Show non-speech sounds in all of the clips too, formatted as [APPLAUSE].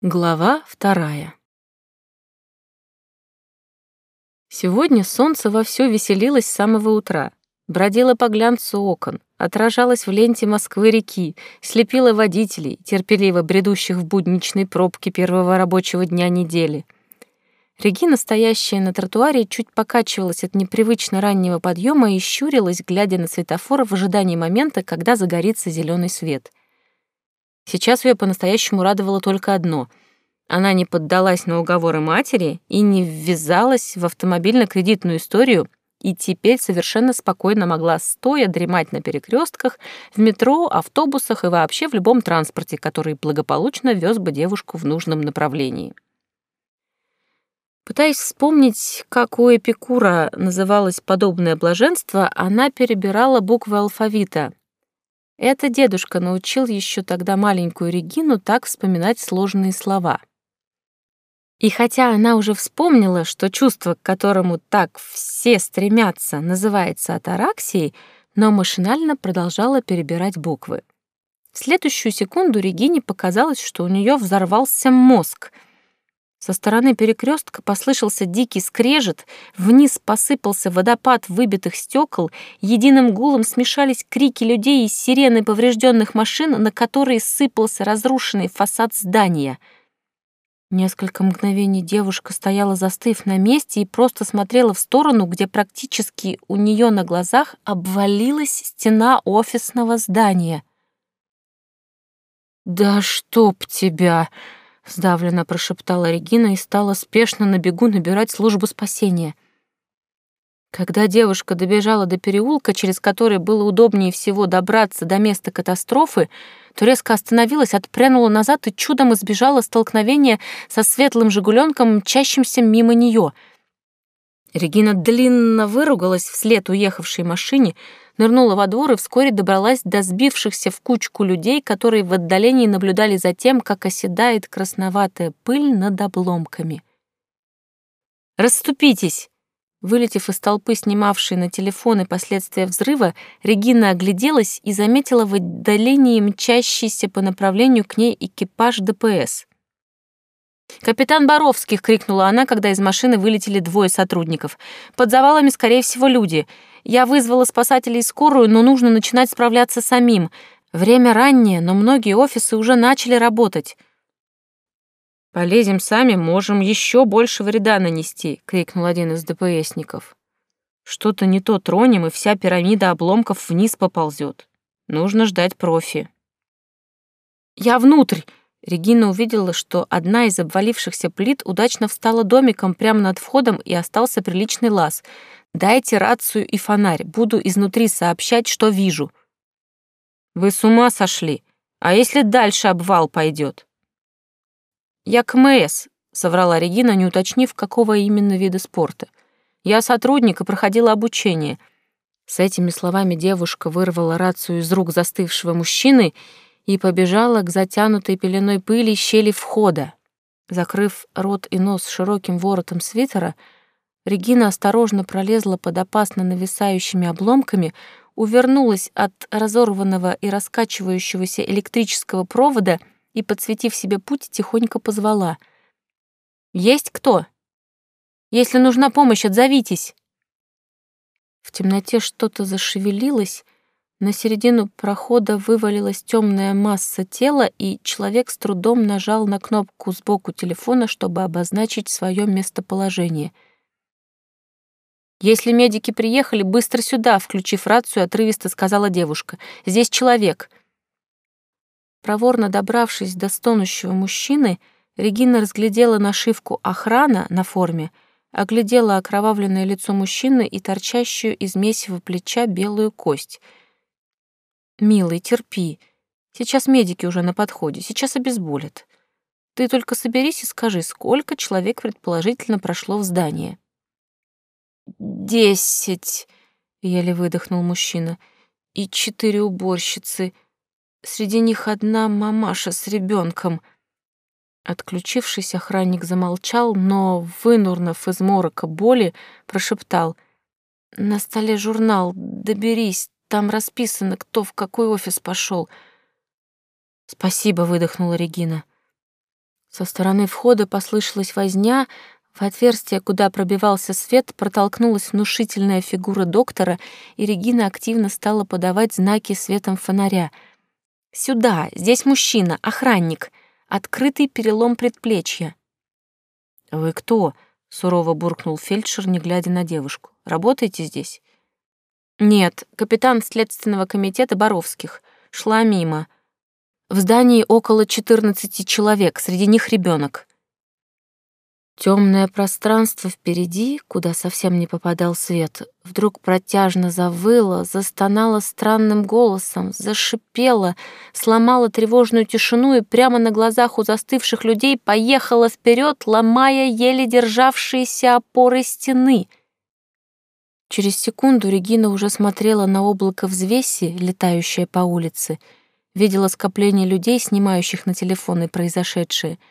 Глава вторая. Сегодня солнце вовсю веселилось с самого утра, бродило по глянцу окон, отражалось в ленте Москвы-реки, слепило водителей, терпеливо бредущих в будничной пробке первого рабочего дня недели. Регина, стоящая на тротуаре, чуть покачивалась от непривычно раннего подъема и щурилась, глядя на светофор в ожидании момента, когда загорится зеленый свет — Сейчас ее по-настоящему радовало только одно. Она не поддалась на уговоры матери и не ввязалась в автомобильно-кредитную историю, и теперь совершенно спокойно могла стоя дремать на перекрестках, в метро, автобусах и вообще в любом транспорте, который благополучно вез бы девушку в нужном направлении. Пытаясь вспомнить, как у Эпикура называлось подобное блаженство, она перебирала буквы алфавита, это дедушка научил еще тогда маленькую Регину так вспоминать сложные слова. И хотя она уже вспомнила, что чувство, к которому так все стремятся, называется атараксией, но машинально продолжала перебирать буквы. В следующую секунду Регине показалось, что у нее взорвался мозг — со стороны перекрестка послышался дикий скрежет, вниз посыпался водопад выбитых стекол, единым гулом смешались крики людей и сирены поврежденных машин, на которые сыпался разрушенный фасад здания. Несколько мгновений девушка стояла застыв на месте и просто смотрела в сторону, где практически у нее на глазах обвалилась стена офисного здания. «Да чтоб тебя!» Сдавленно прошептала Регина и стала спешно на бегу набирать службу спасения. Когда девушка добежала до переулка, через который было удобнее всего добраться до места катастрофы, то резко остановилась, отпрянула назад и чудом избежала столкновения со светлым «Жигуленком», мчащимся мимо нее. Регина длинно выругалась вслед уехавшей машине, нырнула во двор и вскоре добралась до сбившихся в кучку людей, которые в отдалении наблюдали за тем, как оседает красноватая пыль над обломками. «Расступитесь!» Вылетев из толпы, снимавшей на телефоны последствия взрыва, Регина огляделась и заметила в отдалении мчащийся по направлению к ней экипаж ДПС. «Капитан Боровских!» — крикнула она, когда из машины вылетели двое сотрудников. «Под завалами, скорее всего, люди. Я вызвала спасателей скорую, но нужно начинать справляться самим. Время раннее, но многие офисы уже начали работать. «Полезем сами, можем еще больше вреда нанести», — крикнул один из ДПСников. «Что-то не то тронем, и вся пирамида обломков вниз поползет. Нужно ждать профи». «Я внутрь!» Регина увидела, что одна из обвалившихся плит удачно встала домиком прямо над входом и остался приличный лаз — Дайте рацию и фонарь, буду изнутри сообщать, что вижу. Вы с ума сошли? А если дальше обвал пойдет? Я к МС, соврала Регина, не уточнив, какого именно вида спорта. Я сотрудник и проходила обучение. С этими словами девушка вырвала рацию из рук застывшего мужчины и побежала к затянутой пеленой пыли щели входа. Закрыв рот и нос широким воротом свитера, Регина осторожно пролезла под опасно нависающими обломками, увернулась от разорванного и раскачивающегося электрического провода и, подсветив себе путь, тихонько позвала. «Есть кто? Если нужна помощь, отзовитесь!» В темноте что-то зашевелилось, на середину прохода вывалилась темная масса тела, и человек с трудом нажал на кнопку сбоку телефона, чтобы обозначить свое местоположение — «Если медики приехали, быстро сюда», — включив рацию, отрывисто сказала девушка. «Здесь человек». Проворно добравшись до стонущего мужчины, Регина разглядела нашивку «Охрана» на форме, оглядела окровавленное лицо мужчины и торчащую из месива плеча белую кость. «Милый, терпи. Сейчас медики уже на подходе, сейчас обезболят. Ты только соберись и скажи, сколько человек предположительно прошло в здание» десять, — еле выдохнул мужчина, — и четыре уборщицы. Среди них одна мамаша с ребенком. Отключившись, охранник замолчал, но, вынурнув из морока боли, прошептал. «На столе журнал, доберись, там расписано, кто в какой офис пошел. «Спасибо», — выдохнула Регина. Со стороны входа послышалась возня, в отверстие, куда пробивался свет, протолкнулась внушительная фигура доктора, и Регина активно стала подавать знаки светом фонаря. «Сюда! Здесь мужчина, охранник! Открытый перелом предплечья!» «Вы кто?» — сурово буркнул фельдшер, не глядя на девушку. «Работаете здесь?» «Нет, капитан Следственного комитета Боровских. Шла мимо. В здании около 14 человек, среди них ребенок. Темное пространство впереди, куда совсем не попадал свет, вдруг протяжно завыло, застонало странным голосом, зашипело, сломало тревожную тишину и прямо на глазах у застывших людей поехало вперед, ломая еле державшиеся опоры стены. Через секунду Регина уже смотрела на облако взвеси, летающее по улице, видела скопление людей, снимающих на телефоны произошедшее —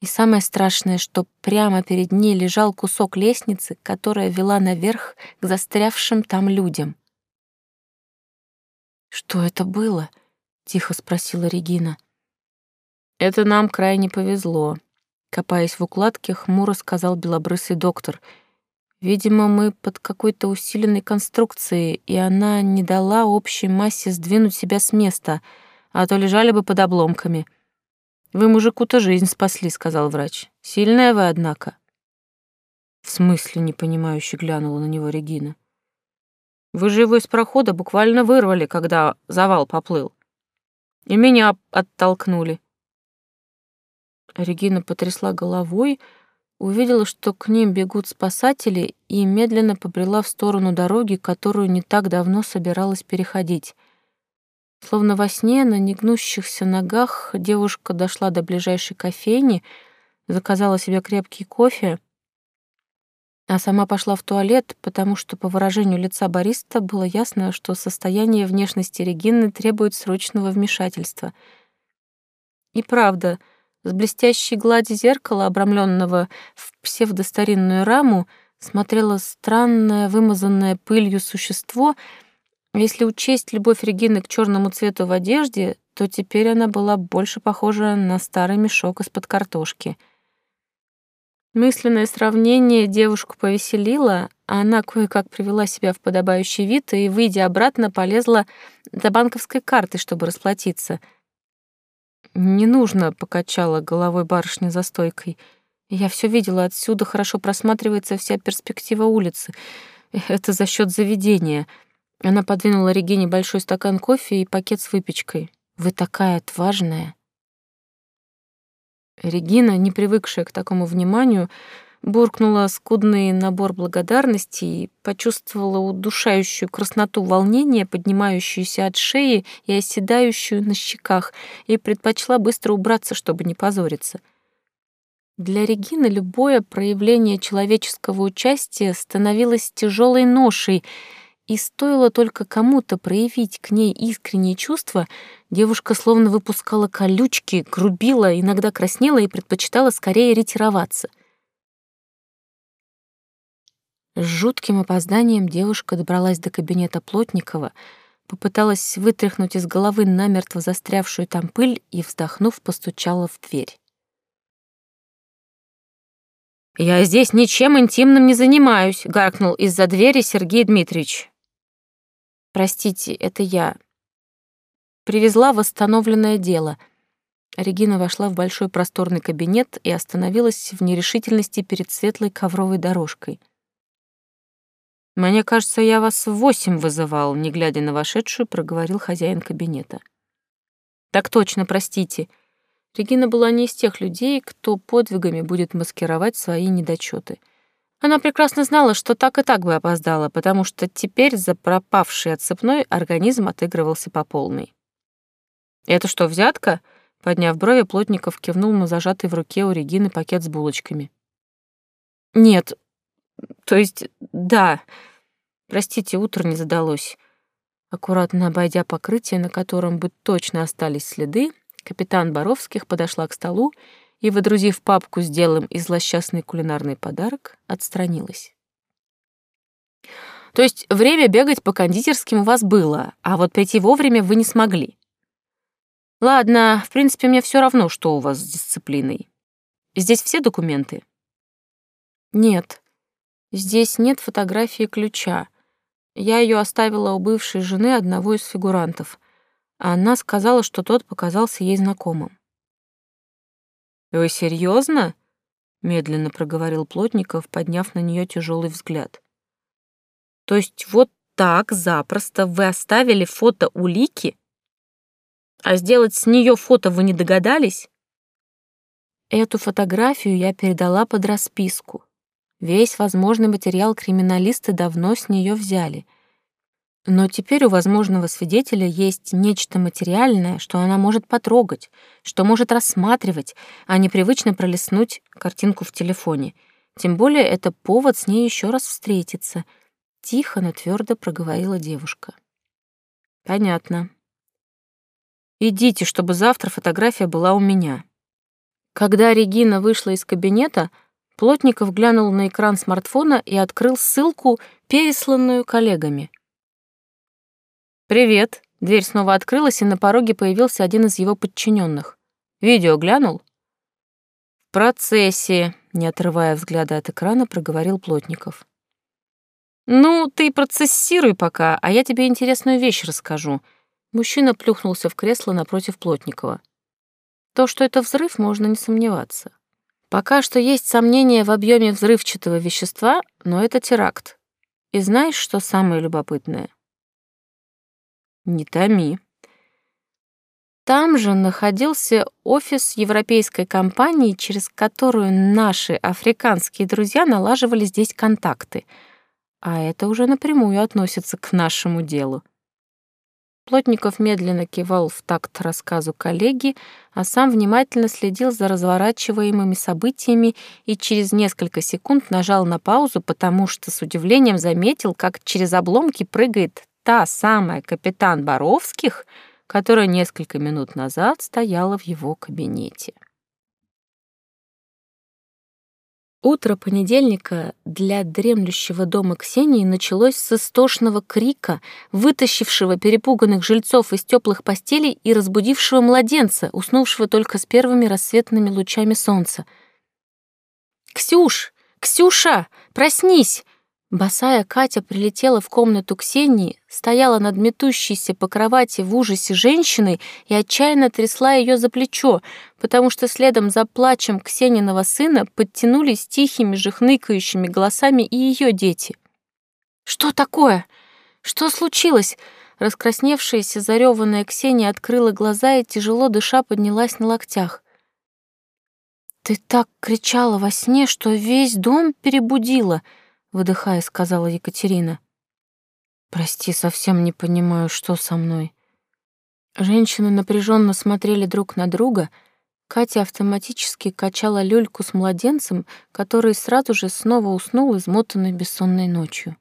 и самое страшное, что прямо перед ней лежал кусок лестницы, которая вела наверх к застрявшим там людям. «Что это было?» — тихо спросила Регина. «Это нам крайне повезло», — копаясь в укладке, хмуро сказал белобрысый доктор. «Видимо, мы под какой-то усиленной конструкцией, и она не дала общей массе сдвинуть себя с места, а то лежали бы под обломками». Вы мужику-то жизнь спасли, сказал врач. Сильная вы, однако. В смысле, непонимающе глянула на него Регина. Вы же его из прохода буквально вырвали, когда завал поплыл. И меня оттолкнули. Регина потрясла головой, увидела, что к ним бегут спасатели, и медленно побрела в сторону дороги, которую не так давно собиралась переходить. Словно во сне на негнущихся ногах девушка дошла до ближайшей кофейни, заказала себе крепкий кофе, а сама пошла в туалет, потому что по выражению лица бариста было ясно, что состояние внешности Регины требует срочного вмешательства. И правда, с блестящей глади зеркала, обрамленного в псевдостаринную раму, смотрело странное, вымазанное пылью существо — если учесть любовь Регины к черному цвету в одежде, то теперь она была больше похожа на старый мешок из-под картошки. Мысленное сравнение девушку повеселило, а она кое-как привела себя в подобающий вид и, выйдя обратно, полезла за банковской картой, чтобы расплатиться. «Не нужно», — покачала головой барышня за стойкой. «Я все видела, отсюда хорошо просматривается вся перспектива улицы. Это за счет заведения». Она подвинула Регине большой стакан кофе и пакет с выпечкой. «Вы такая отважная!» Регина, не привыкшая к такому вниманию, буркнула скудный набор благодарностей и почувствовала удушающую красноту волнения, поднимающуюся от шеи и оседающую на щеках, и предпочла быстро убраться, чтобы не позориться. Для Регины любое проявление человеческого участия становилось тяжелой ношей — и стоило только кому-то проявить к ней искренние чувства, девушка словно выпускала колючки, грубила, иногда краснела и предпочитала скорее ретироваться. С жутким опозданием девушка добралась до кабинета Плотникова, попыталась вытряхнуть из головы намертво застрявшую там пыль и, вздохнув, постучала в дверь. «Я здесь ничем интимным не занимаюсь», — гаркнул из-за двери Сергей Дмитриевич. Простите, это я. Привезла восстановленное дело. Регина вошла в большой просторный кабинет и остановилась в нерешительности перед светлой ковровой дорожкой. «Мне кажется, я вас в восемь вызывал», — не глядя на вошедшую, проговорил хозяин кабинета. «Так точно, простите». Регина была не из тех людей, кто подвигами будет маскировать свои недочеты. Она прекрасно знала, что так и так бы опоздала, потому что теперь за пропавший отцепной организм отыгрывался по полной. «Это что, взятка?» Подняв брови, Плотников кивнул на зажатый в руке у Регины пакет с булочками. «Нет, то есть да. Простите, утро не задалось». Аккуратно обойдя покрытие, на котором бы точно остались следы, капитан Боровских подошла к столу и, выдрузив папку с делом и злосчастный кулинарный подарок, отстранилась. То есть время бегать по кондитерским у вас было, а вот прийти вовремя вы не смогли. Ладно, в принципе, мне все равно, что у вас с дисциплиной. Здесь все документы? Нет. Здесь нет фотографии ключа. Я ее оставила у бывшей жены одного из фигурантов. А она сказала, что тот показался ей знакомым. «Вы серьезно? медленно проговорил Плотников, подняв на нее тяжелый взгляд. «То есть вот так запросто вы оставили фото улики? А сделать с нее фото вы не догадались?» Эту фотографию я передала под расписку. Весь возможный материал криминалисты давно с нее взяли. Но теперь у возможного свидетеля есть нечто материальное, что она может потрогать, что может рассматривать, а не привычно пролистнуть картинку в телефоне. Тем более это повод с ней еще раз встретиться. Тихо, но твердо проговорила девушка. Понятно. Идите, чтобы завтра фотография была у меня. Когда Регина вышла из кабинета, Плотников глянул на экран смартфона и открыл ссылку, пересланную коллегами. «Привет». Дверь снова открылась, и на пороге появился один из его подчиненных. «Видео глянул?» «В процессе», — не отрывая взгляда от экрана, проговорил Плотников. «Ну, ты процессируй пока, а я тебе интересную вещь расскажу». Мужчина плюхнулся в кресло напротив Плотникова. То, что это взрыв, можно не сомневаться. Пока что есть сомнения в объеме взрывчатого вещества, но это теракт. И знаешь, что самое любопытное? Не томи. Там же находился офис европейской компании, через которую наши африканские друзья налаживали здесь контакты. А это уже напрямую относится к нашему делу. Плотников медленно кивал в такт рассказу коллеги, а сам внимательно следил за разворачиваемыми событиями и через несколько секунд нажал на паузу, потому что с удивлением заметил, как через обломки прыгает та самая капитан Боровских, которая несколько минут назад стояла в его кабинете. Утро понедельника для дремлющего дома Ксении началось с истошного крика, вытащившего перепуганных жильцов из теплых постелей и разбудившего младенца, уснувшего только с первыми рассветными лучами солнца. «Ксюш! Ксюша! Проснись! Босая Катя прилетела в комнату Ксении, стояла над метущейся по кровати в ужасе женщиной и отчаянно трясла ее за плечо, потому что следом за плачем Ксениного сына подтянулись тихими же хныкающими голосами и ее дети. «Что такое? Что случилось?» Раскрасневшаяся, зареванная Ксения открыла глаза и, тяжело дыша, поднялась на локтях. «Ты так кричала во сне, что весь дом перебудила», выдыхая, сказала Екатерина. Прости, совсем не понимаю, что со мной. Женщины напряженно смотрели друг на друга. Катя автоматически качала люльку с младенцем, который сразу же снова уснул, измотанный бессонной ночью.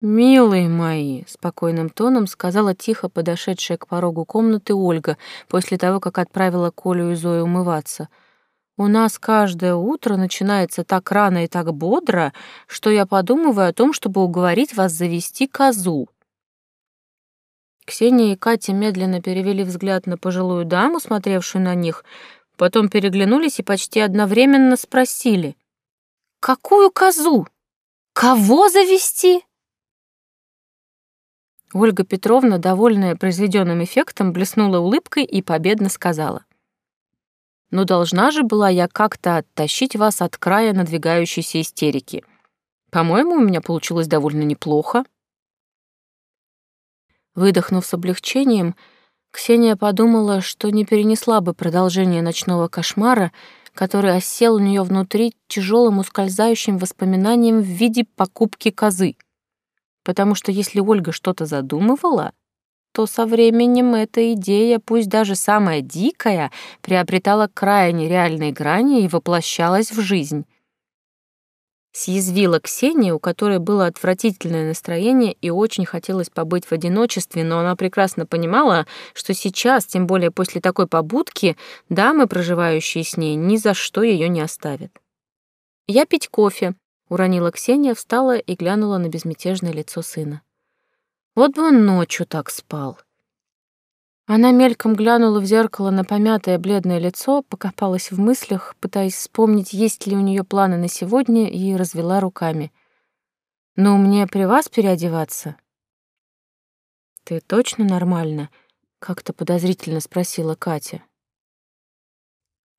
«Милые мои», — спокойным тоном сказала тихо подошедшая к порогу комнаты Ольга после того, как отправила Колю и Зою умываться — у нас каждое утро начинается так рано и так бодро, что я подумываю о том, чтобы уговорить вас завести козу». Ксения и Катя медленно перевели взгляд на пожилую даму, смотревшую на них, потом переглянулись и почти одновременно спросили. «Какую козу? Кого завести?» Ольга Петровна, довольная произведенным эффектом, блеснула улыбкой и победно сказала но должна же была я как-то оттащить вас от края надвигающейся истерики. По-моему, у меня получилось довольно неплохо. Выдохнув с облегчением, Ксения подумала, что не перенесла бы продолжение ночного кошмара, который осел у нее внутри тяжелым ускользающим воспоминанием в виде покупки козы. Потому что если Ольга что-то задумывала, то со временем эта идея, пусть даже самая дикая, приобретала крайне реальные грани и воплощалась в жизнь. Съязвила Ксения, у которой было отвратительное настроение и очень хотелось побыть в одиночестве, но она прекрасно понимала, что сейчас, тем более после такой побудки, дамы, проживающие с ней, ни за что ее не оставят. «Я пить кофе», — уронила Ксения, встала и глянула на безмятежное лицо сына. Вот бы он ночью так спал. Она мельком глянула в зеркало на помятое бледное лицо, покопалась в мыслях, пытаясь вспомнить, есть ли у нее планы на сегодня, и развела руками. «Ну, мне при вас переодеваться?» «Ты точно нормально?» — как-то подозрительно спросила Катя.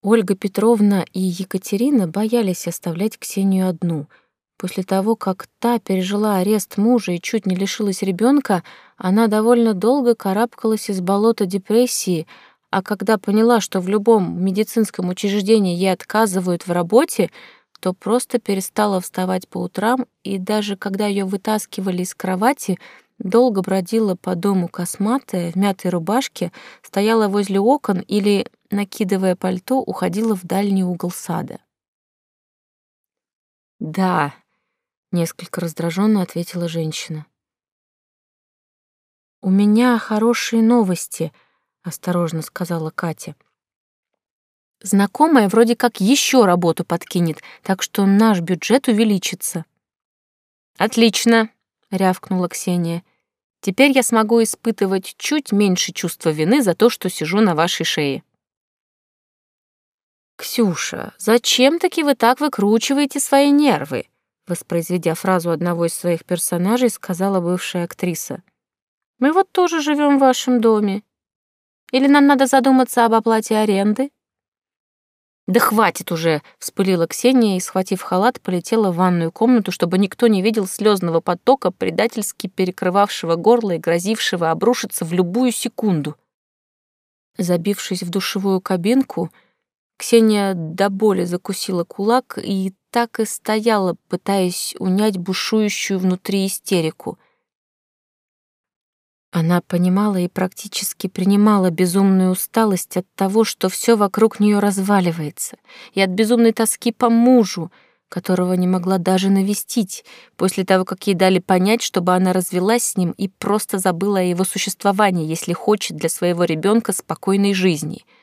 Ольга Петровна и Екатерина боялись оставлять Ксению одну — После того, как та пережила арест мужа и чуть не лишилась ребенка, она довольно долго карабкалась из болота депрессии, а когда поняла, что в любом медицинском учреждении ей отказывают в работе, то просто перестала вставать по утрам, и даже когда ее вытаскивали из кровати, долго бродила по дому косматая, в мятой рубашке, стояла возле окон или, накидывая пальто, уходила в дальний угол сада. «Да, несколько раздраженно ответила женщина. У меня хорошие новости, осторожно сказала Катя. Знакомая вроде как еще работу подкинет, так что наш бюджет увеличится. Отлично, рявкнула Ксения. Теперь я смогу испытывать чуть меньше чувства вины за то, что сижу на вашей шее. Ксюша, зачем таки вы так выкручиваете свои нервы? Воспроизведя фразу одного из своих персонажей, сказала бывшая актриса. «Мы вот тоже живем в вашем доме. Или нам надо задуматься об оплате аренды?» «Да хватит уже!» — вспылила Ксения и, схватив халат, полетела в ванную комнату, чтобы никто не видел слезного потока, предательски перекрывавшего горло и грозившего обрушиться в любую секунду. Забившись в душевую кабинку, Ксения до боли закусила кулак и так и стояла, пытаясь унять бушующую внутри истерику. Она понимала и практически принимала безумную усталость от того, что все вокруг нее разваливается, и от безумной тоски по мужу, которого не могла даже навестить, после того, как ей дали понять, чтобы она развелась с ним и просто забыла о его существовании, если хочет для своего ребенка спокойной жизни —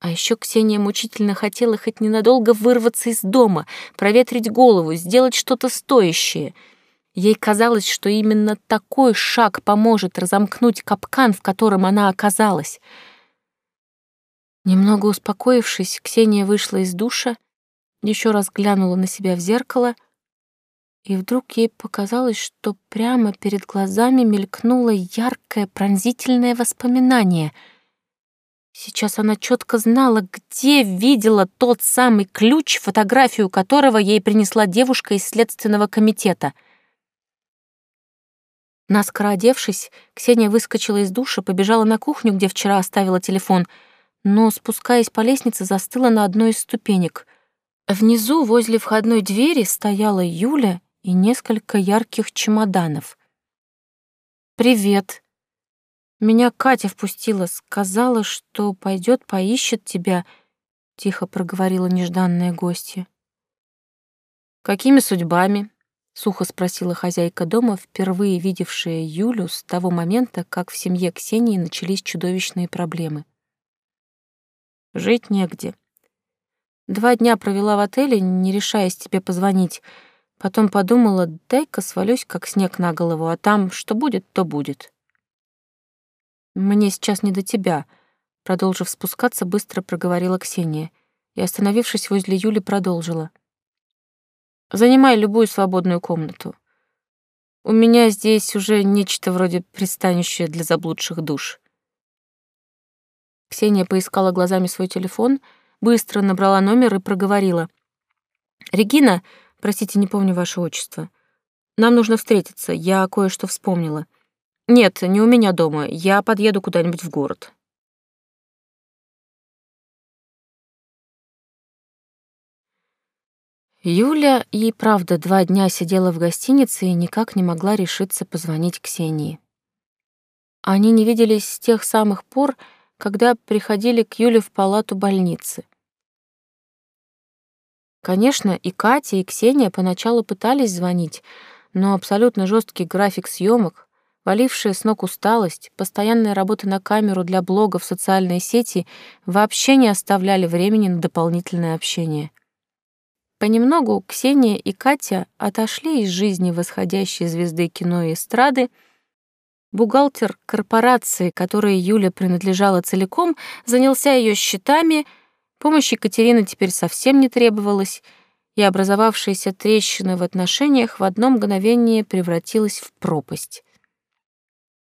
а еще Ксения мучительно хотела хоть ненадолго вырваться из дома, проветрить голову, сделать что-то стоящее. Ей казалось, что именно такой шаг поможет разомкнуть капкан, в котором она оказалась. Немного успокоившись, Ксения вышла из душа, еще раз глянула на себя в зеркало, и вдруг ей показалось, что прямо перед глазами мелькнуло яркое пронзительное воспоминание — Сейчас она четко знала, где видела тот самый ключ, фотографию которого ей принесла девушка из следственного комитета. Наскоро одевшись, Ксения выскочила из душа, побежала на кухню, где вчера оставила телефон, но, спускаясь по лестнице, застыла на одной из ступенек. Внизу, возле входной двери, стояла Юля и несколько ярких чемоданов. «Привет», меня Катя впустила, сказала, что пойдет поищет тебя, тихо проговорила нежданная гостья. Какими судьбами? сухо спросила хозяйка дома, впервые видевшая Юлю с того момента, как в семье Ксении начались чудовищные проблемы. Жить негде. Два дня провела в отеле, не решаясь тебе позвонить. Потом подумала, дай-ка свалюсь, как снег на голову, а там что будет, то будет. «Мне сейчас не до тебя», — продолжив спускаться, быстро проговорила Ксения и, остановившись возле Юли, продолжила. «Занимай любую свободную комнату. У меня здесь уже нечто вроде пристанища для заблудших душ». Ксения поискала глазами свой телефон, быстро набрала номер и проговорила. «Регина, простите, не помню ваше отчество. Нам нужно встретиться, я кое-что вспомнила». «Нет, не у меня дома. Я подъеду куда-нибудь в город». Юля и правда два дня сидела в гостинице и никак не могла решиться позвонить Ксении. Они не виделись с тех самых пор, когда приходили к Юле в палату больницы. Конечно, и Катя, и Ксения поначалу пытались звонить, но абсолютно жесткий график съемок, Валившая с ног усталость, постоянная работа на камеру для блога в социальной сети вообще не оставляли времени на дополнительное общение. Понемногу Ксения и Катя отошли из жизни восходящей звезды кино и эстрады, Бухгалтер корпорации, которой Юля принадлежала целиком, занялся ее счетами, помощь Екатерины теперь совсем не требовалась, и образовавшаяся трещина в отношениях в одно мгновение превратилась в пропасть.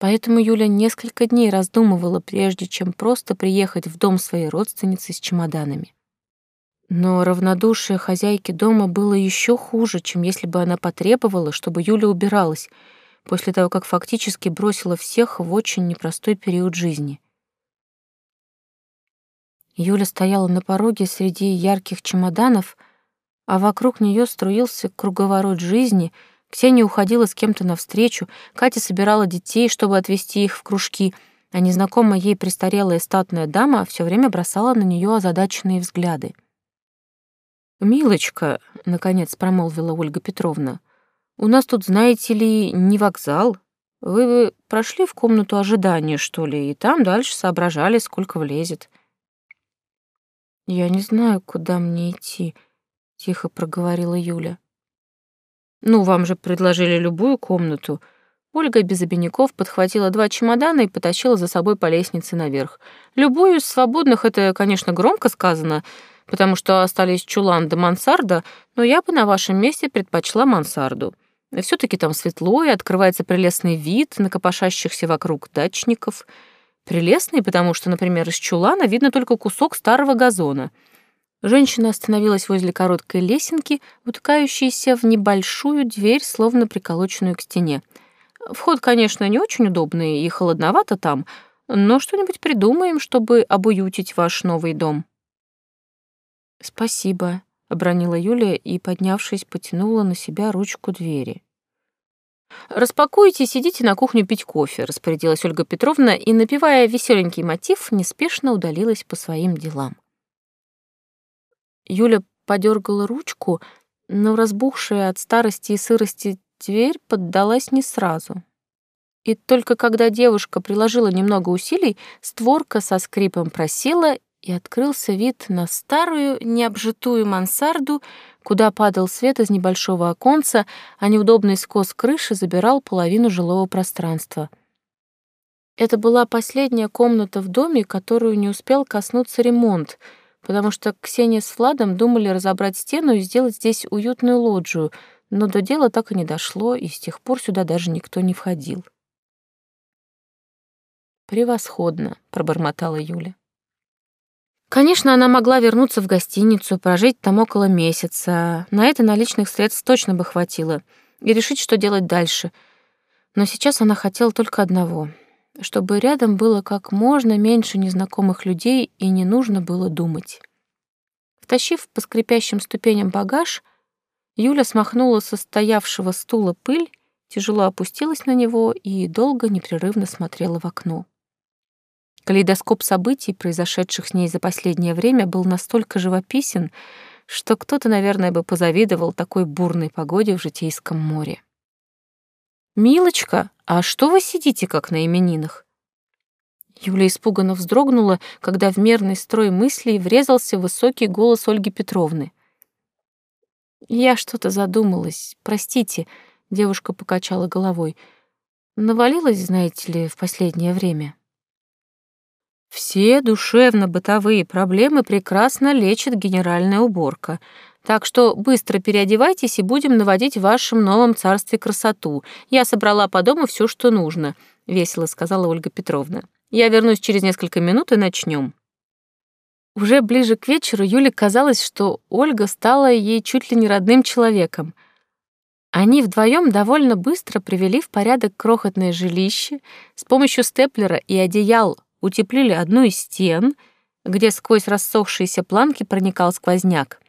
Поэтому Юля несколько дней раздумывала, прежде чем просто приехать в дом своей родственницы с чемоданами. Но равнодушие хозяйки дома было еще хуже, чем если бы она потребовала, чтобы Юля убиралась, после того, как фактически бросила всех в очень непростой период жизни. Юля стояла на пороге среди ярких чемоданов, а вокруг нее струился круговорот жизни, Ксения уходила с кем-то навстречу, Катя собирала детей, чтобы отвезти их в кружки, а незнакомая ей престарелая статная дама все время бросала на нее озадаченные взгляды. «Милочка», — наконец промолвила Ольга Петровна, «у нас тут, знаете ли, не вокзал. Вы бы прошли в комнату ожидания, что ли, и там дальше соображали, сколько влезет». «Я не знаю, куда мне идти», — тихо проговорила Юля. «Ну, вам же предложили любую комнату». Ольга без обиняков подхватила два чемодана и потащила за собой по лестнице наверх. «Любую из свободных — это, конечно, громко сказано», — потому что остались чулан да мансарда, но я бы на вашем месте предпочла мансарду. все таки там светло, и открывается прелестный вид на копошащихся вокруг дачников. Прелестный, потому что, например, из чулана видно только кусок старого газона. Женщина остановилась возле короткой лесенки, утыкающейся в небольшую дверь, словно приколоченную к стене. Вход, конечно, не очень удобный и холодновато там, но что-нибудь придумаем, чтобы обуютить ваш новый дом. «Спасибо», — обронила Юлия и, поднявшись, потянула на себя ручку двери. «Распакуйте, сидите на кухне пить кофе», — распорядилась Ольга Петровна и, напевая веселенький мотив, неспешно удалилась по своим делам. Юля подергала ручку, но разбухшая от старости и сырости дверь поддалась не сразу. И только когда девушка приложила немного усилий, створка со скрипом просела, и открылся вид на старую необжитую мансарду, куда падал свет из небольшого оконца, а неудобный скос крыши забирал половину жилого пространства. Это была последняя комната в доме, которую не успел коснуться ремонт, потому что Ксения с Владом думали разобрать стену и сделать здесь уютную лоджию, но до дела так и не дошло, и с тех пор сюда даже никто не входил. «Превосходно», — пробормотала Юля. Конечно, она могла вернуться в гостиницу, прожить там около месяца. На это наличных средств точно бы хватило. И решить, что делать дальше. Но сейчас она хотела только одного — чтобы рядом было как можно меньше незнакомых людей и не нужно было думать. Втащив по скрипящим ступеням багаж, Юля смахнула со стоявшего стула пыль, тяжело опустилась на него и долго непрерывно смотрела в окно. Калейдоскоп событий, произошедших с ней за последнее время, был настолько живописен, что кто-то, наверное, бы позавидовал такой бурной погоде в житейском море. «Милочка, а что вы сидите, как на именинах?» Юля испуганно вздрогнула, когда в мерный строй мыслей врезался высокий голос Ольги Петровны. «Я что-то задумалась, простите», — девушка покачала головой. «Навалилась, знаете ли, в последнее время». Все душевно-бытовые проблемы прекрасно лечит генеральная уборка. Так что быстро переодевайтесь и будем наводить в вашем новом царстве красоту. Я собрала по дому все, что нужно», — весело сказала Ольга Петровна. «Я вернусь через несколько минут и начнем. Уже ближе к вечеру Юле казалось, что Ольга стала ей чуть ли не родным человеком. Они вдвоем довольно быстро привели в порядок крохотное жилище с помощью степлера и одеял утеплили одну из стен, где сквозь рассохшиеся планки проникал сквозняк.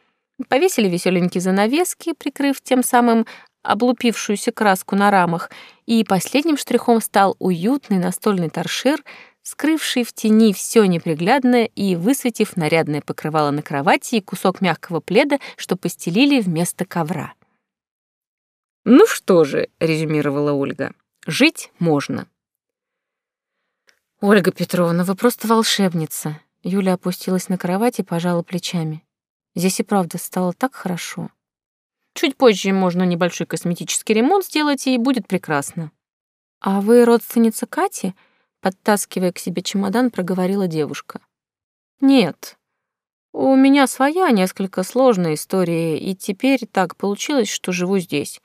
Повесили веселенькие занавески, прикрыв тем самым облупившуюся краску на рамах, и последним штрихом стал уютный настольный торшер, скрывший в тени все неприглядное и высветив нарядное покрывало на кровати и кусок мягкого пледа, что постелили вместо ковра. «Ну что же», — резюмировала Ольга, — «жить можно». «Ольга Петровна, вы просто волшебница!» Юля опустилась на кровать и пожала плечами. Здесь и правда стало так хорошо. Чуть позже можно небольшой косметический ремонт сделать, и будет прекрасно. «А вы родственница Кати?» Подтаскивая к себе чемодан, проговорила девушка. «Нет. У меня своя несколько сложная история, и теперь так получилось, что живу здесь.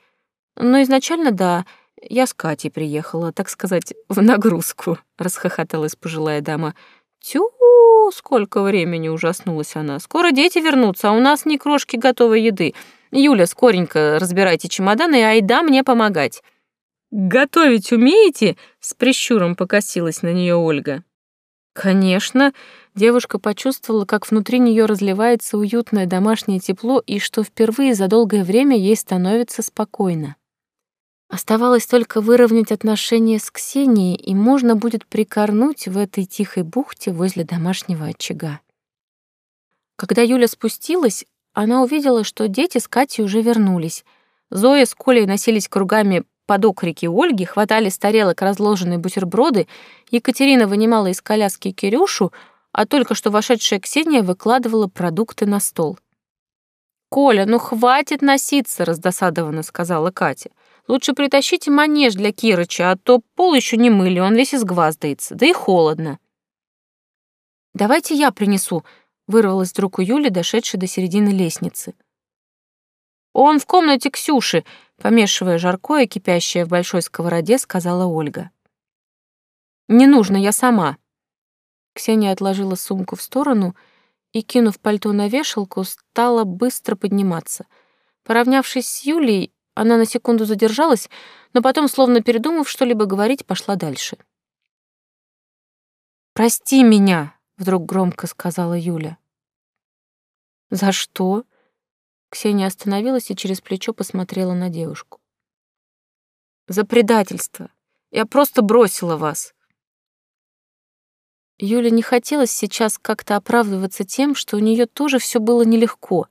Но изначально, да, я с Катей приехала, так сказать, в нагрузку», [LAUGHS] — расхохоталась пожилая дама. «Тю, сколько времени!» — ужаснулась она. «Скоро дети вернутся, а у нас ни крошки готовой еды. Юля, скоренько разбирайте чемоданы, и айда мне помогать». «Готовить умеете?» — с прищуром покосилась на нее Ольга. «Конечно». Девушка почувствовала, как внутри нее разливается уютное домашнее тепло и что впервые за долгое время ей становится спокойно. Оставалось только выровнять отношения с Ксенией, и можно будет прикорнуть в этой тихой бухте возле домашнего очага. Когда Юля спустилась, она увидела, что дети с Катей уже вернулись. Зоя с Колей носились кругами под окрики Ольги, хватали с тарелок разложенные бутерброды, Екатерина вынимала из коляски Кирюшу, а только что вошедшая Ксения выкладывала продукты на стол. «Коля, ну хватит носиться!» — раздосадованно сказала Катя. «Лучше притащите манеж для Кирыча, а то пол еще не мыли, он весь изгваздается, да и холодно». «Давайте я принесу», — вырвалась вдруг у Юли, дошедшей до середины лестницы. «Он в комнате Ксюши», — помешивая жаркое, кипящее в большой сковороде, сказала Ольга. «Не нужно, я сама». Ксения отложила сумку в сторону и, кинув пальто на вешалку, стала быстро подниматься. Поравнявшись с Юлей, она на секунду задержалась, но потом, словно передумав что-либо говорить, пошла дальше. «Прости меня», — вдруг громко сказала Юля. «За что?» Ксения остановилась и через плечо посмотрела на девушку. «За предательство. Я просто бросила вас». Юле не хотелось сейчас как-то оправдываться тем, что у нее тоже все было нелегко.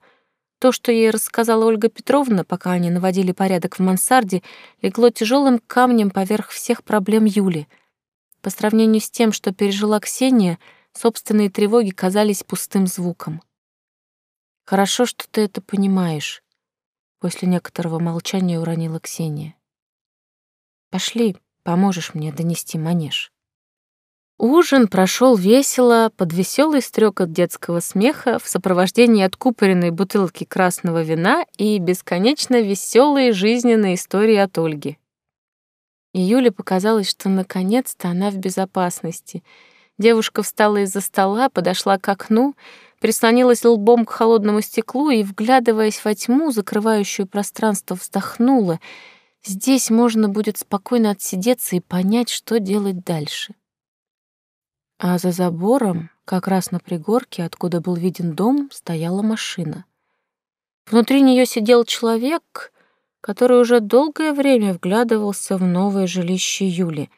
То, что ей рассказала Ольга Петровна, пока они наводили порядок в мансарде, легло тяжелым камнем поверх всех проблем Юли. По сравнению с тем, что пережила Ксения, собственные тревоги казались пустым звуком. Хорошо, что ты это понимаешь, после некоторого молчания уронила Ксения. Пошли, поможешь мне донести манеж. Ужин прошел весело, под веселый стрекот детского смеха в сопровождении откупоренной бутылки красного вина и бесконечно веселые жизненные истории от Ольги. И Юле показалось, что наконец-то она в безопасности. Девушка встала из-за стола, подошла к окну, прислонилась лбом к холодному стеклу и, вглядываясь во тьму, закрывающую пространство, вздохнула. Здесь можно будет спокойно отсидеться и понять, что делать дальше. А за забором, как раз на пригорке, откуда был виден дом, стояла машина. Внутри нее сидел человек, который уже долгое время вглядывался в новое жилище Юли.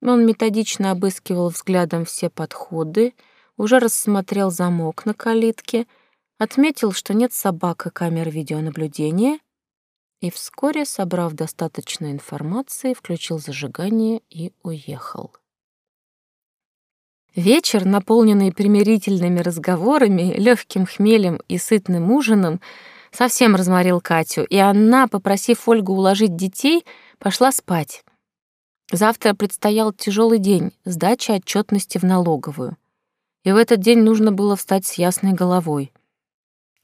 Он методично обыскивал взглядом все подходы, уже рассмотрел замок на калитке, отметил, что нет собак и камер видеонаблюдения, и вскоре, собрав достаточно информации, включил зажигание и уехал. Вечер, наполненный примирительными разговорами, легким хмелем и сытным ужином, совсем разморил Катю, и она, попросив Ольгу уложить детей, пошла спать. Завтра предстоял тяжелый день — сдача отчетности в налоговую и в этот день нужно было встать с ясной головой.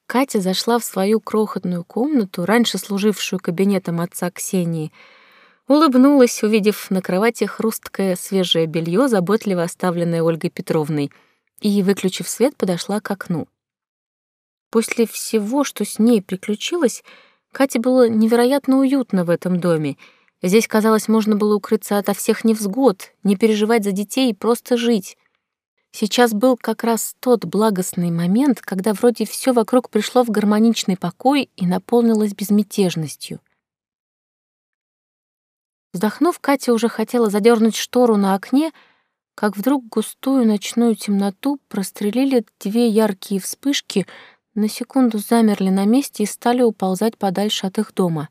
Катя зашла в свою крохотную комнату, раньше служившую кабинетом отца Ксении, улыбнулась, увидев на кровати хрусткое свежее белье, заботливо оставленное Ольгой Петровной, и, выключив свет, подошла к окну. После всего, что с ней приключилось, Кате было невероятно уютно в этом доме. Здесь, казалось, можно было укрыться ото всех невзгод, не переживать за детей и просто жить. Сейчас был как раз тот благостный момент, когда вроде все вокруг пришло в гармоничный покой и наполнилось безмятежностью. Вздохнув, Катя уже хотела задернуть штору на окне, как вдруг густую ночную темноту прострелили две яркие вспышки, на секунду замерли на месте и стали уползать подальше от их дома.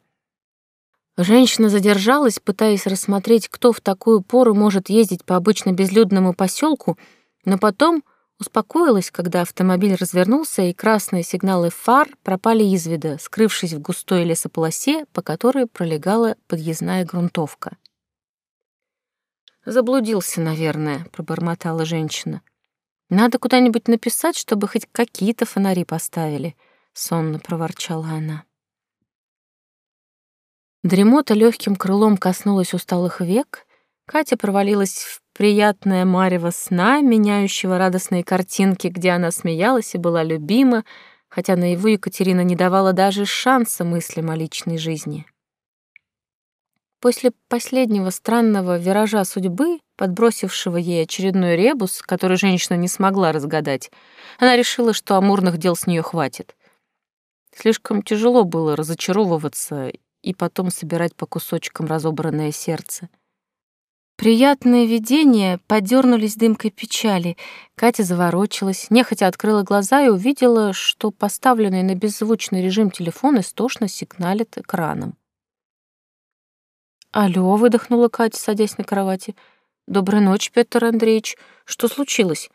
Женщина задержалась, пытаясь рассмотреть, кто в такую пору может ездить по обычно безлюдному поселку, но потом успокоилась, когда автомобиль развернулся, и красные сигналы фар пропали из вида, скрывшись в густой лесополосе, по которой пролегала подъездная грунтовка. Заблудился, наверное, пробормотала женщина. Надо куда-нибудь написать, чтобы хоть какие-то фонари поставили, сонно проворчала она. Дремота легким крылом коснулась усталых век, Катя провалилась в приятное марево сна, меняющего радостные картинки, где она смеялась и была любима, хотя на его Екатерина не давала даже шанса мыслям о личной жизни. После последнего странного виража судьбы, подбросившего ей очередной ребус, который женщина не смогла разгадать, она решила, что амурных дел с нее хватит. Слишком тяжело было разочаровываться и потом собирать по кусочкам разобранное сердце. Приятные видения подернулись дымкой печали. Катя заворочилась, нехотя открыла глаза и увидела, что поставленный на беззвучный режим телефон истошно сигналит экраном. «Алло», — выдохнула Катя, садясь на кровати. «Доброй ночи, Петр Андреевич. Что случилось?»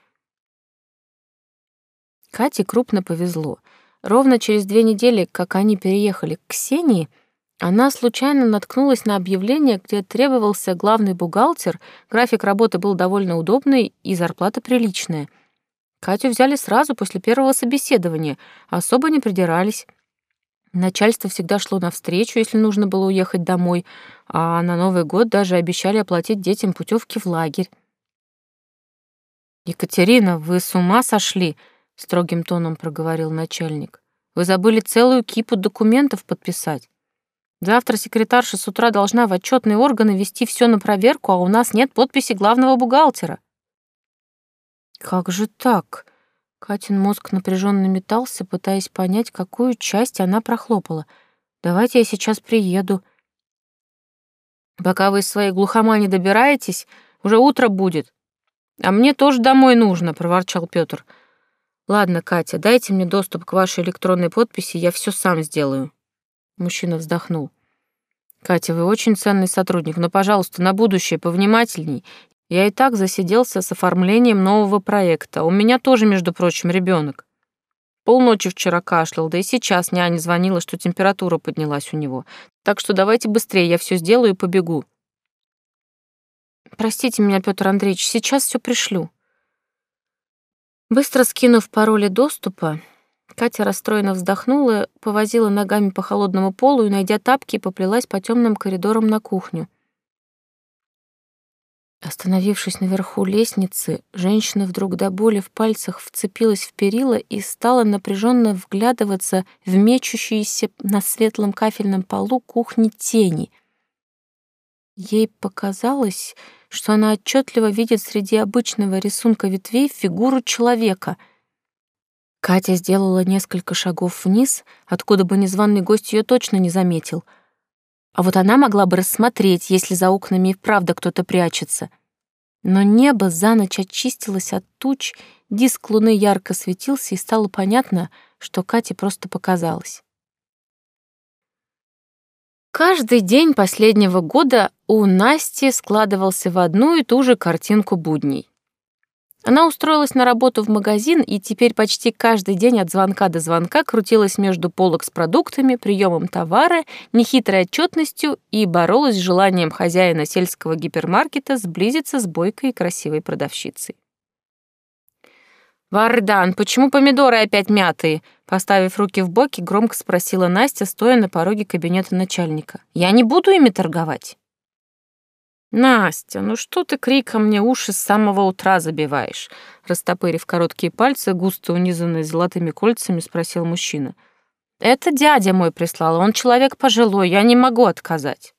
Кате крупно повезло. Ровно через две недели, как они переехали к Ксении, она случайно наткнулась на объявление, где требовался главный бухгалтер, график работы был довольно удобный и зарплата приличная. Катю взяли сразу после первого собеседования, особо не придирались. Начальство всегда шло навстречу, если нужно было уехать домой, а на Новый год даже обещали оплатить детям путевки в лагерь. «Екатерина, вы с ума сошли?» — строгим тоном проговорил начальник. «Вы забыли целую кипу документов подписать. Завтра секретарша с утра должна в отчетные органы вести все на проверку, а у нас нет подписи главного бухгалтера. Как же так? Катин мозг напряженно метался, пытаясь понять, какую часть она прохлопала. Давайте я сейчас приеду. Пока вы из своей глухомани добираетесь, уже утро будет. А мне тоже домой нужно, проворчал Петр. Ладно, Катя, дайте мне доступ к вашей электронной подписи, я все сам сделаю. Мужчина вздохнул. «Катя, вы очень ценный сотрудник, но, пожалуйста, на будущее повнимательней. Я и так засиделся с оформлением нового проекта. У меня тоже, между прочим, ребенок. Полночи вчера кашлял, да и сейчас няня звонила, что температура поднялась у него. Так что давайте быстрее, я все сделаю и побегу». «Простите меня, Петр Андреевич, сейчас все пришлю». Быстро скинув пароли доступа, Катя расстроенно вздохнула, повозила ногами по холодному полу и, найдя тапки, поплелась по темным коридорам на кухню. Остановившись наверху лестницы, женщина вдруг до боли в пальцах вцепилась в перила и стала напряженно вглядываться в мечущиеся на светлом кафельном полу кухни тени. Ей показалось, что она отчетливо видит среди обычного рисунка ветвей фигуру человека — Катя сделала несколько шагов вниз, откуда бы незваный гость ее точно не заметил. А вот она могла бы рассмотреть, если за окнами и правда кто-то прячется. Но небо за ночь очистилось от туч, диск луны ярко светился, и стало понятно, что Кате просто показалось. Каждый день последнего года у Насти складывался в одну и ту же картинку будней. Она устроилась на работу в магазин и теперь почти каждый день от звонка до звонка крутилась между полок с продуктами, приемом товара, нехитрой отчетностью и боролась с желанием хозяина сельского гипермаркета сблизиться с бойкой и красивой продавщицей. «Вардан, почему помидоры опять мятые?» Поставив руки в боки, громко спросила Настя, стоя на пороге кабинета начальника. «Я не буду ими торговать». «Настя, ну что ты криком мне уши с самого утра забиваешь?» Растопырив короткие пальцы, густо унизанные золотыми кольцами, спросил мужчина. «Это дядя мой прислал, он человек пожилой, я не могу отказать».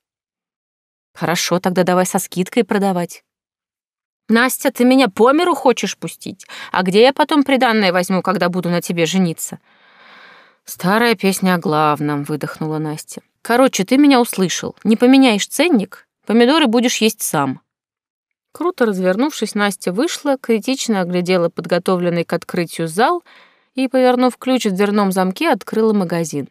«Хорошо, тогда давай со скидкой продавать». «Настя, ты меня по миру хочешь пустить? А где я потом приданное возьму, когда буду на тебе жениться?» «Старая песня о главном», — выдохнула Настя. «Короче, ты меня услышал. Не поменяешь ценник, Помидоры будешь есть сам». Круто развернувшись, Настя вышла, критично оглядела подготовленный к открытию зал и, повернув ключ в дверном замке, открыла магазин.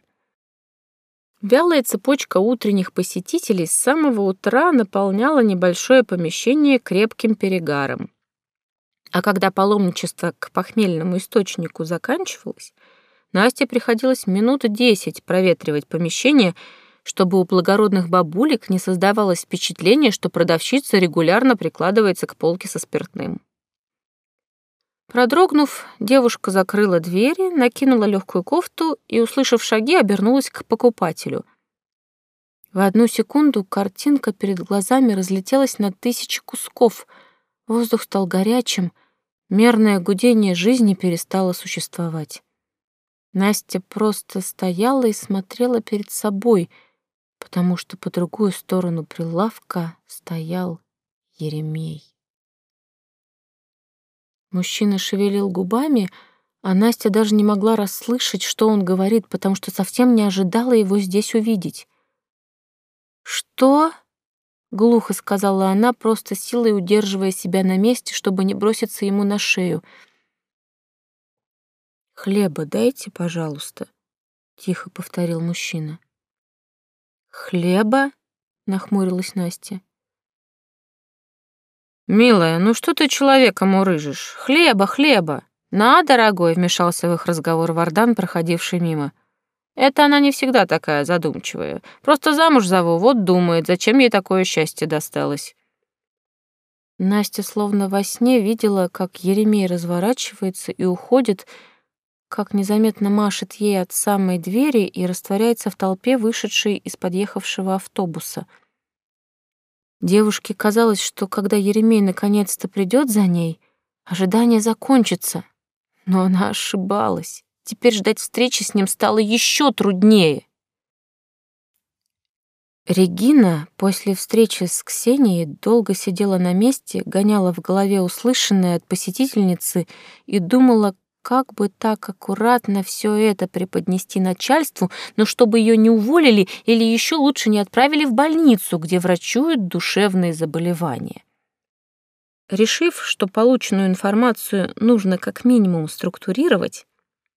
Вялая цепочка утренних посетителей с самого утра наполняла небольшое помещение крепким перегаром. А когда паломничество к похмельному источнику заканчивалось, Насте приходилось минут десять проветривать помещение — чтобы у благородных бабулек не создавалось впечатление, что продавщица регулярно прикладывается к полке со спиртным. Продрогнув, девушка закрыла двери, накинула легкую кофту и, услышав шаги, обернулась к покупателю. В одну секунду картинка перед глазами разлетелась на тысячи кусков. Воздух стал горячим, мерное гудение жизни перестало существовать. Настя просто стояла и смотрела перед собой, потому что по другую сторону прилавка стоял Еремей. Мужчина шевелил губами, а Настя даже не могла расслышать, что он говорит, потому что совсем не ожидала его здесь увидеть. «Что?» — глухо сказала она, просто силой удерживая себя на месте, чтобы не броситься ему на шею. «Хлеба дайте, пожалуйста», — тихо повторил мужчина. «Хлеба?» — нахмурилась Настя. «Милая, ну что ты человека мурыжишь? Хлеба, хлеба!» «На, дорогой!» — вмешался в их разговор Вардан, проходивший мимо. «Это она не всегда такая задумчивая. Просто замуж зову, вот думает, зачем ей такое счастье досталось». Настя словно во сне видела, как Еремей разворачивается и уходит, как незаметно машет ей от самой двери и растворяется в толпе, вышедшей из подъехавшего автобуса — Девушке казалось, что когда Еремей наконец-то придет за ней, ожидание закончится. Но она ошибалась. Теперь ждать встречи с ним стало еще труднее. Регина после встречи с Ксенией долго сидела на месте, гоняла в голове услышанное от посетительницы и думала, как бы так аккуратно все это преподнести начальству, но чтобы ее не уволили или еще лучше не отправили в больницу, где врачуют душевные заболевания. Решив, что полученную информацию нужно как минимум структурировать,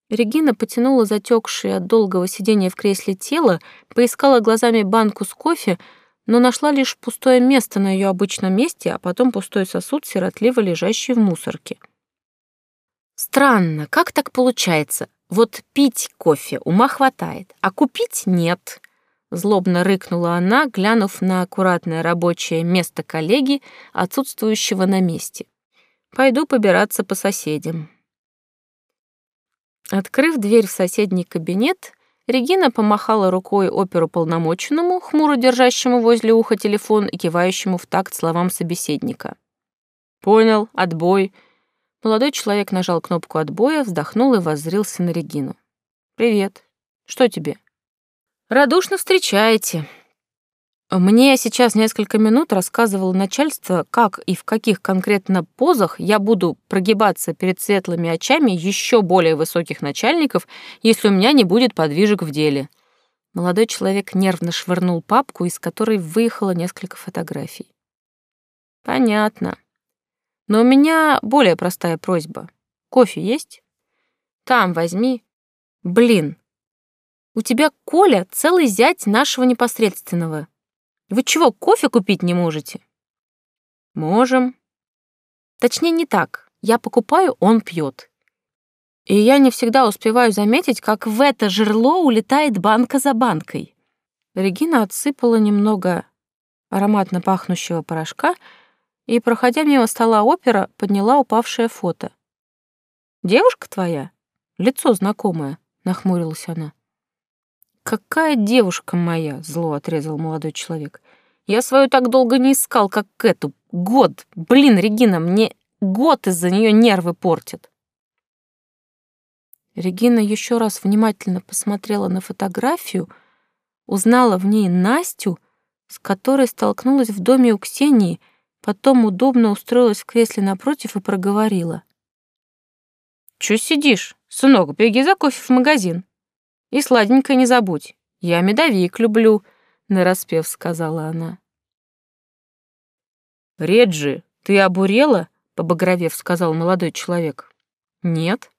Регина потянула затекшее от долгого сидения в кресле тело, поискала глазами банку с кофе, но нашла лишь пустое место на ее обычном месте, а потом пустой сосуд, сиротливо лежащий в мусорке. Странно, как так получается? Вот пить кофе ума хватает, а купить нет. Злобно рыкнула она, глянув на аккуратное рабочее место коллеги, отсутствующего на месте. Пойду побираться по соседям. Открыв дверь в соседний кабинет, Регина помахала рукой оперу полномоченному, хмуро держащему возле уха телефон и кивающему в такт словам собеседника. «Понял, отбой», Молодой человек нажал кнопку отбоя, вздохнул и воззрился на Регину. «Привет. Что тебе?» «Радушно встречаете». Мне сейчас несколько минут рассказывало начальство, как и в каких конкретно позах я буду прогибаться перед светлыми очами еще более высоких начальников, если у меня не будет подвижек в деле. Молодой человек нервно швырнул папку, из которой выехало несколько фотографий. «Понятно. Но у меня более простая просьба. Кофе есть? Там возьми. Блин, у тебя, Коля, целый зять нашего непосредственного. Вы чего, кофе купить не можете? Можем. Точнее, не так. Я покупаю, он пьет. И я не всегда успеваю заметить, как в это жерло улетает банка за банкой. Регина отсыпала немного ароматно пахнущего порошка — и, проходя мимо стола опера, подняла упавшее фото. «Девушка твоя? Лицо знакомое», — нахмурилась она. «Какая девушка моя?» — зло отрезал молодой человек. «Я свою так долго не искал, как эту. Год! Блин, Регина, мне год из-за нее нервы портит». Регина еще раз внимательно посмотрела на фотографию, узнала в ней Настю, с которой столкнулась в доме у Ксении — Потом удобно устроилась в кресле напротив и проговорила. «Чё сидишь, сынок, беги за кофе в магазин. И сладенькое не забудь, я медовик люблю», — нараспев сказала она. «Реджи, ты обурела?» — побагровев сказал молодой человек. «Нет».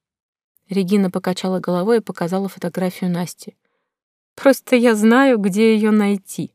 Регина покачала головой и показала фотографию Насти. «Просто я знаю, где ее найти».